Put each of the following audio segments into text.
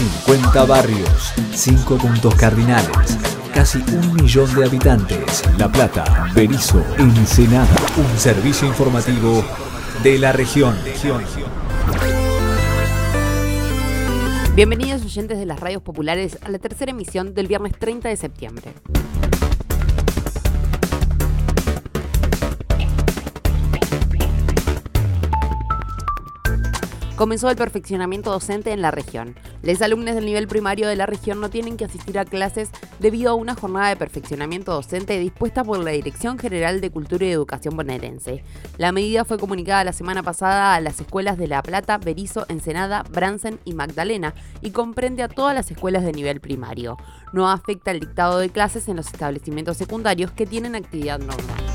50 barrios, 5 puntos cardinales, casi un millón de habitantes. La Plata, Berizo, Ensenada. Un servicio informativo de la región. Bienvenidos oyentes de las radios populares a la tercera emisión del viernes 30 de septiembre. comenzó el perfeccionamiento docente en la región. Los alumnos del nivel primario de la región no tienen que asistir a clases debido a una jornada de perfeccionamiento docente dispuesta por la Dirección General de Cultura y Educación bonaerense. La medida fue comunicada la semana pasada a las escuelas de La Plata, Berizo, Ensenada, Bransen y Magdalena y comprende a todas las escuelas de nivel primario. No afecta el dictado de clases en los establecimientos secundarios que tienen actividad normal.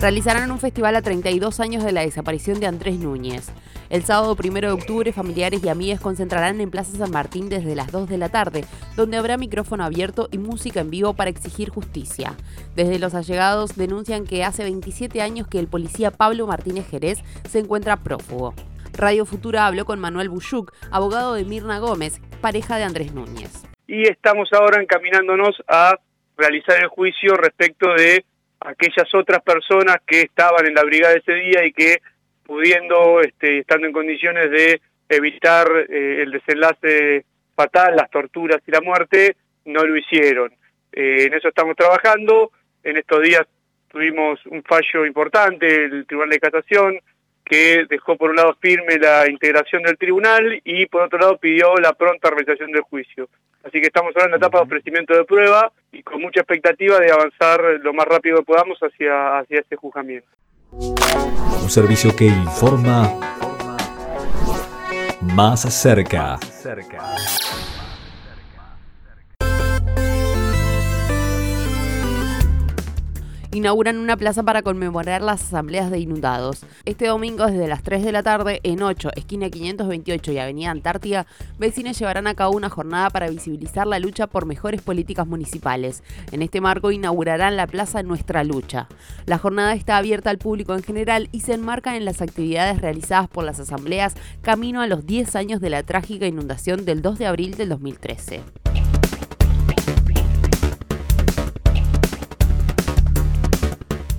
Realizarán un festival a 32 años de la desaparición de Andrés Núñez. El sábado 1 de octubre, familiares y amigas concentrarán en Plaza San Martín desde las 2 de la tarde, donde habrá micrófono abierto y música en vivo para exigir justicia. Desde los allegados denuncian que hace 27 años que el policía Pablo Martínez Jerez se encuentra prófugo. Radio Futura habló con Manuel Buyuk, abogado de Mirna Gómez, pareja de Andrés Núñez. Y estamos ahora encaminándonos a realizar el juicio respecto de aquellas otras personas que estaban en la brigada ese día y que pudiendo, este, estando en condiciones de evitar eh, el desenlace fatal, las torturas y la muerte, no lo hicieron. Eh, en eso estamos trabajando. En estos días tuvimos un fallo importante, el Tribunal de Casación, que dejó por un lado firme la integración del tribunal y por otro lado pidió la pronta realización del juicio. Así que estamos ahora en la etapa de ofrecimiento de prueba y con mucha expectativa de avanzar lo más rápido que podamos hacia, hacia ese juzgamiento. Un servicio que informa más cerca. Inauguran una plaza para conmemorar las asambleas de inundados. Este domingo desde las 3 de la tarde en 8, esquina 528 y Avenida Antártida, vecinos llevarán a cabo una jornada para visibilizar la lucha por mejores políticas municipales. En este marco inaugurarán la plaza Nuestra Lucha. La jornada está abierta al público en general y se enmarca en las actividades realizadas por las asambleas camino a los 10 años de la trágica inundación del 2 de abril del 2013.